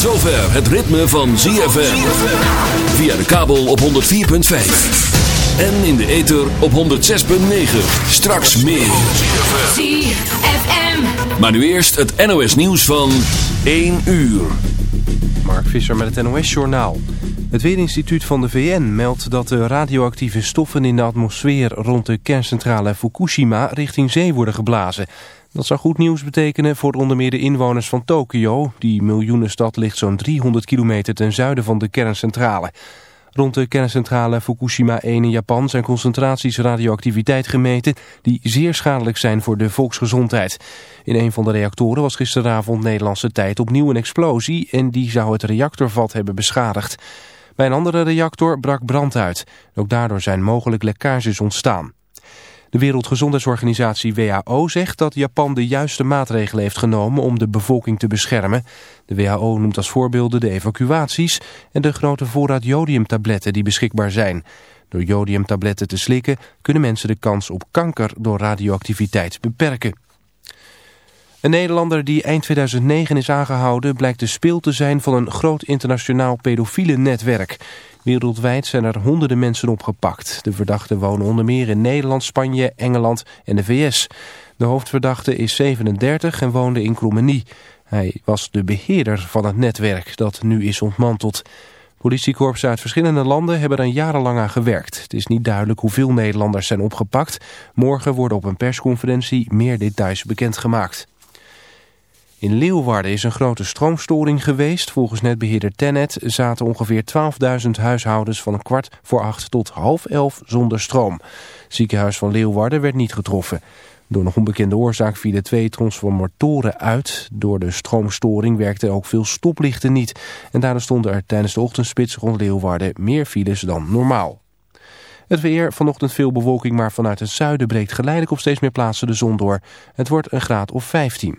Tot zover het ritme van ZFM. Via de kabel op 104.5. En in de ether op 106.9. Straks meer. ZFM. Maar nu eerst het NOS nieuws van 1 uur. Mark Visser met het NOS-journaal. Het Weerinstituut van de VN meldt dat de radioactieve stoffen in de atmosfeer rond de kerncentrale Fukushima richting zee worden geblazen. Dat zou goed nieuws betekenen voor onder meer de inwoners van Tokio. Die miljoenenstad ligt zo'n 300 kilometer ten zuiden van de kerncentrale. Rond de kerncentrale Fukushima 1 in Japan zijn concentraties radioactiviteit gemeten die zeer schadelijk zijn voor de volksgezondheid. In een van de reactoren was gisteravond Nederlandse tijd opnieuw een explosie en die zou het reactorvat hebben beschadigd. Bij een andere reactor brak brand uit. Ook daardoor zijn mogelijk lekkages ontstaan. De Wereldgezondheidsorganisatie WHO zegt dat Japan de juiste maatregelen heeft genomen om de bevolking te beschermen. De WHO noemt als voorbeelden de evacuaties en de grote voorraad jodiumtabletten die beschikbaar zijn. Door jodiumtabletten te slikken kunnen mensen de kans op kanker door radioactiviteit beperken. Een Nederlander die eind 2009 is aangehouden blijkt de speel te zijn van een groot internationaal pedofiele netwerk. Wereldwijd zijn er honderden mensen opgepakt. De verdachten wonen onder meer in Nederland, Spanje, Engeland en de VS. De hoofdverdachte is 37 en woonde in Krommenie. Hij was de beheerder van het netwerk dat nu is ontmanteld. Politiekorpsen uit verschillende landen hebben er jarenlang aan gewerkt. Het is niet duidelijk hoeveel Nederlanders zijn opgepakt. Morgen worden op een persconferentie meer details bekendgemaakt. In Leeuwarden is een grote stroomstoring geweest. Volgens netbeheerder Tennet zaten ongeveer 12.000 huishoudens van een kwart voor acht tot half elf zonder stroom. Het ziekenhuis van Leeuwarden werd niet getroffen. Door nog onbekende oorzaak vielen twee transformatoren uit. Door de stroomstoring werkten ook veel stoplichten niet. En daardoor stonden er tijdens de ochtendspits rond Leeuwarden meer files dan normaal. Het weer, vanochtend veel bewolking, maar vanuit het zuiden breekt geleidelijk op steeds meer plaatsen de zon door. Het wordt een graad of 15.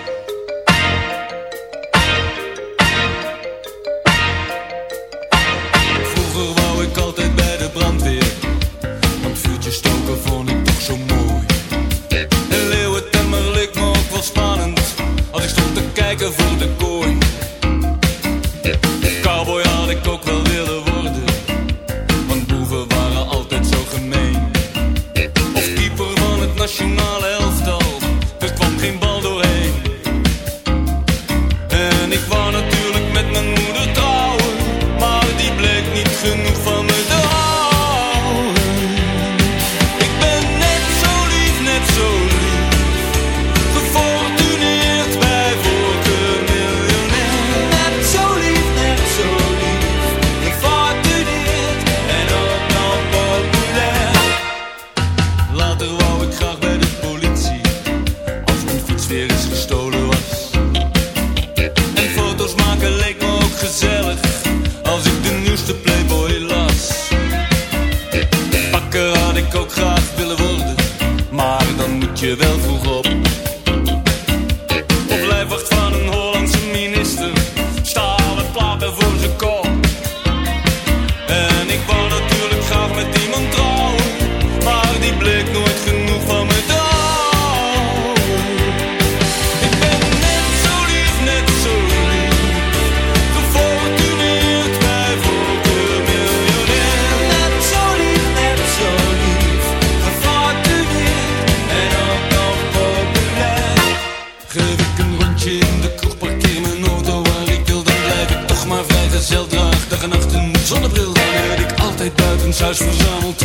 Mas fujamos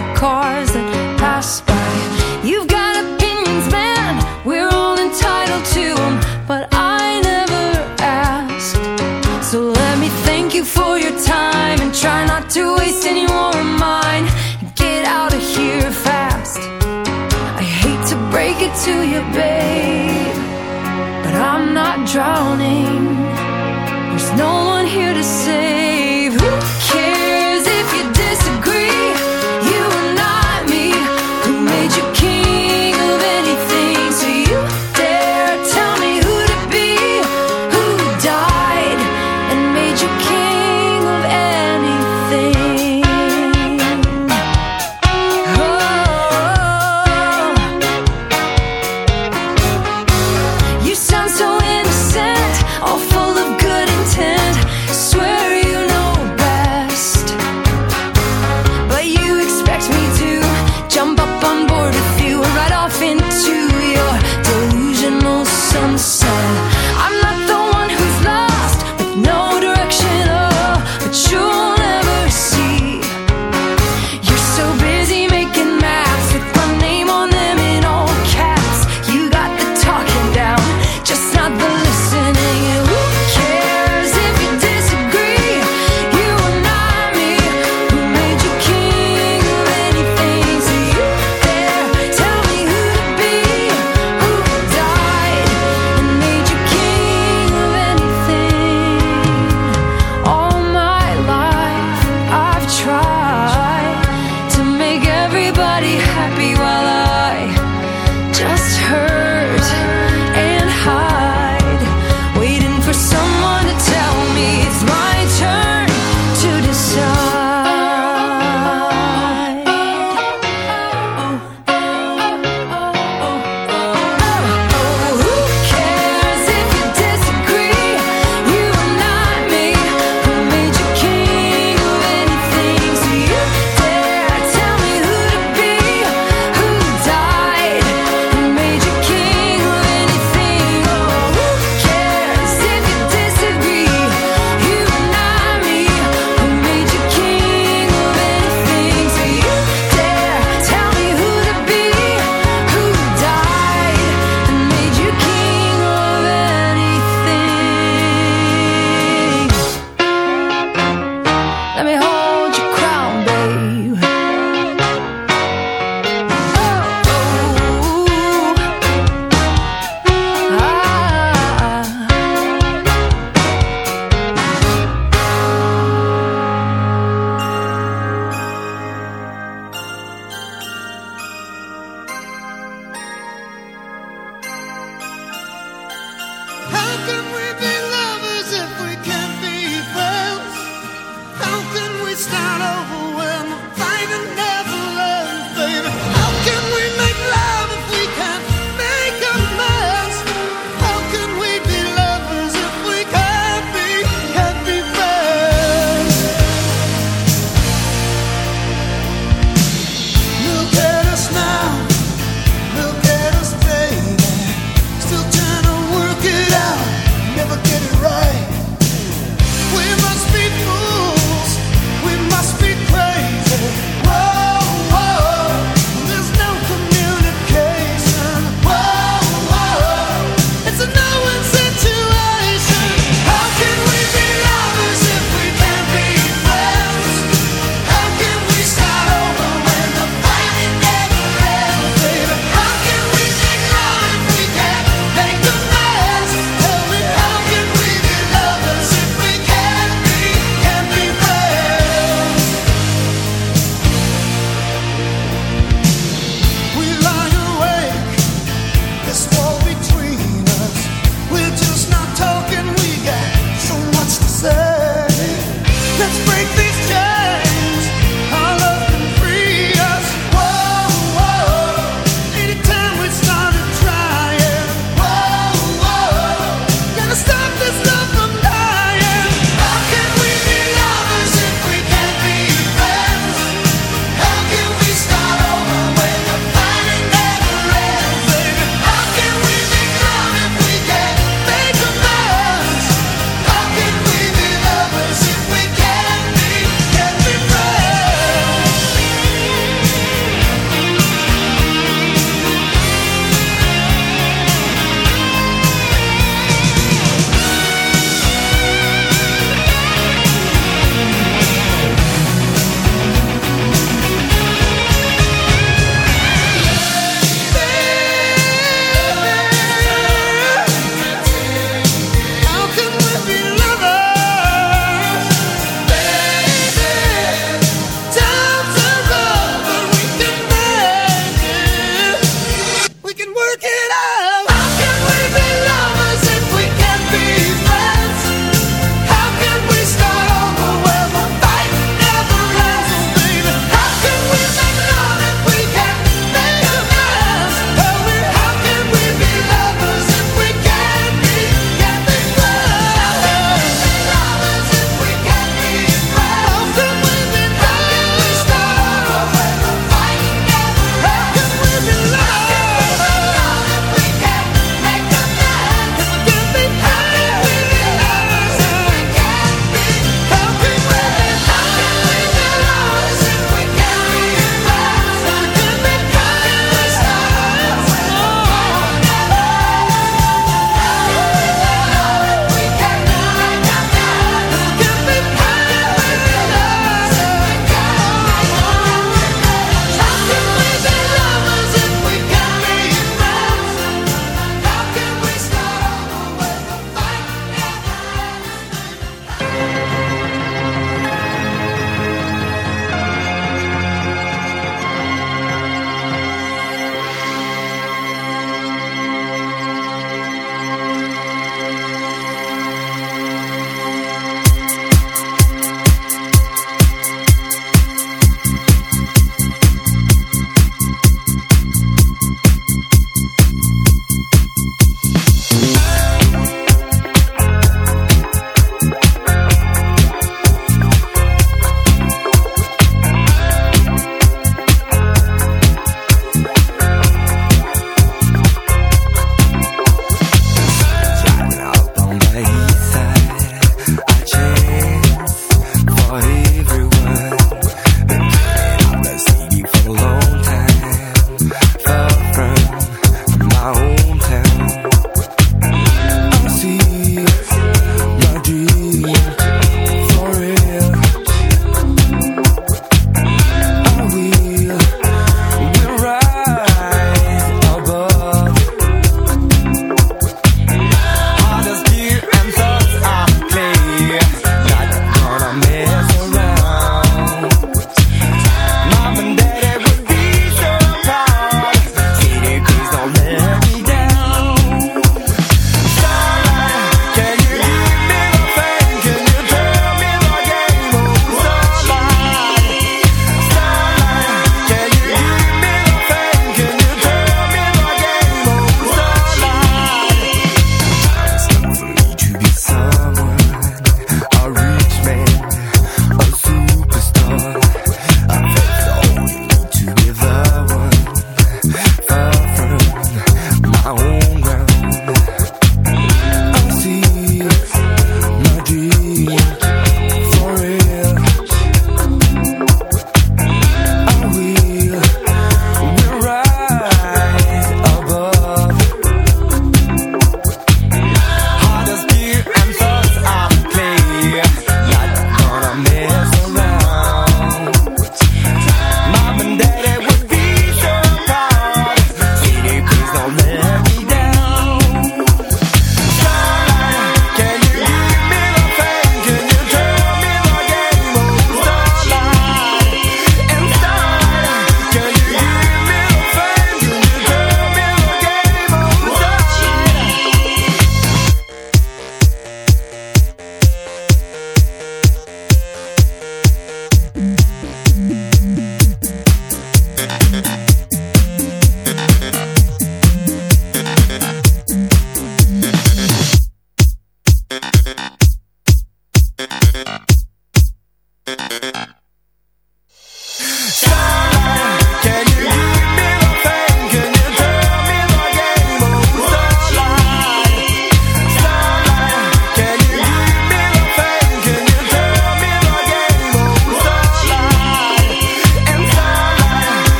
the cars that pass by. You've got opinions, man, we're all entitled to them, but I never asked. So let me thank you for your time and try not to waste any more of mine. Get out of here fast. I hate to break it to you, babe, but I'm not drowning.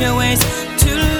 your ways to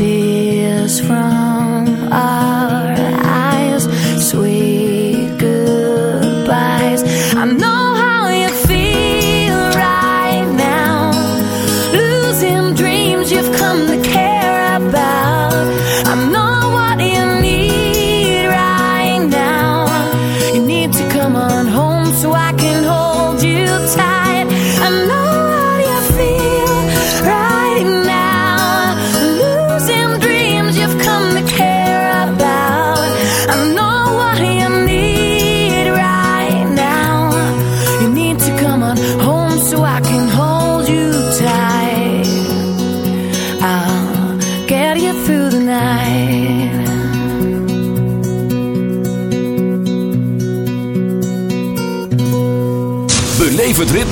tears from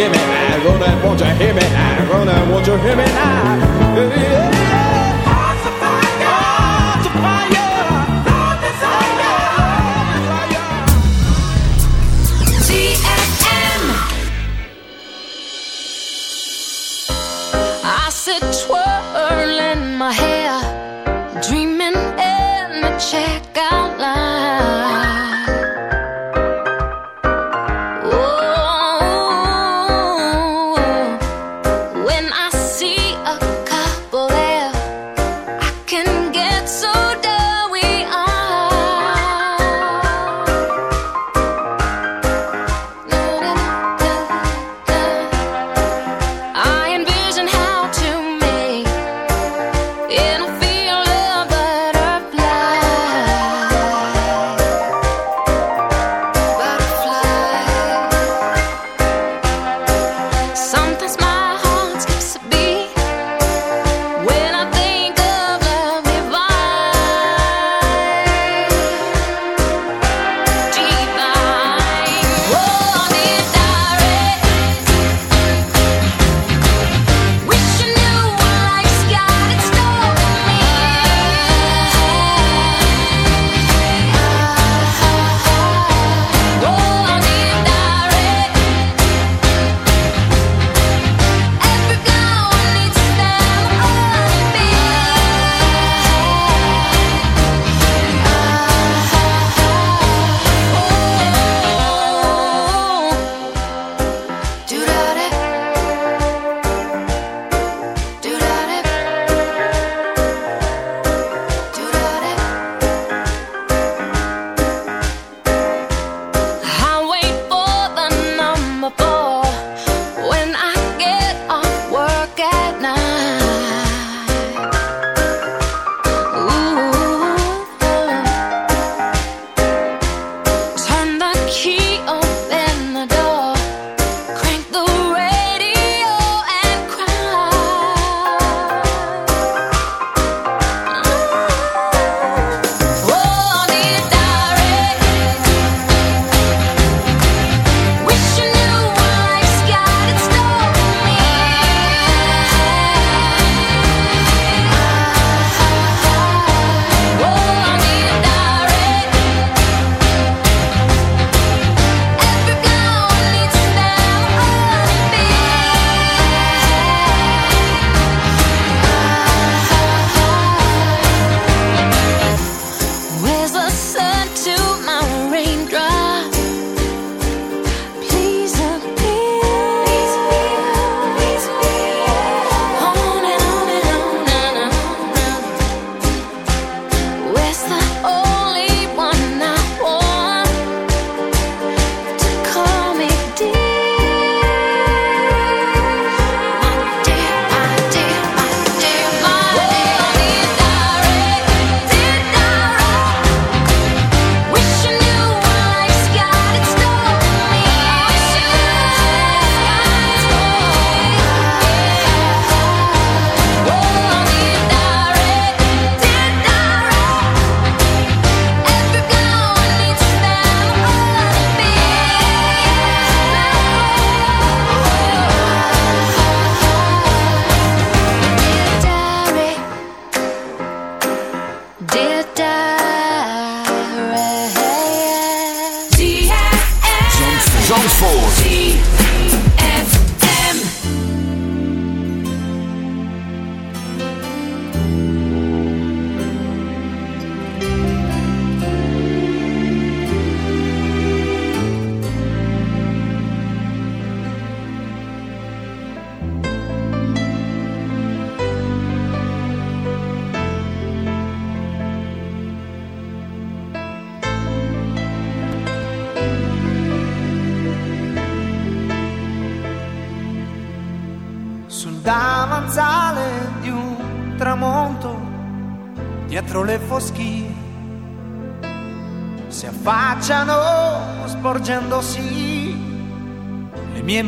hear me now? Gonna, won't you hear me now? Gonna, won't you hear me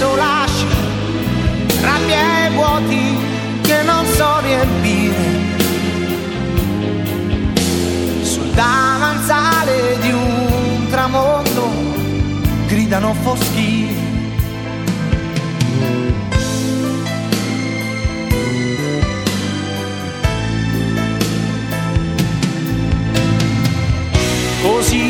senso lasci rabbia e vuoti che non so riempire. Sul davanzale di un tramonto gridano foschi. Così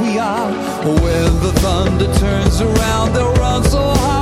we are. When the thunder turns around, they'll run so high.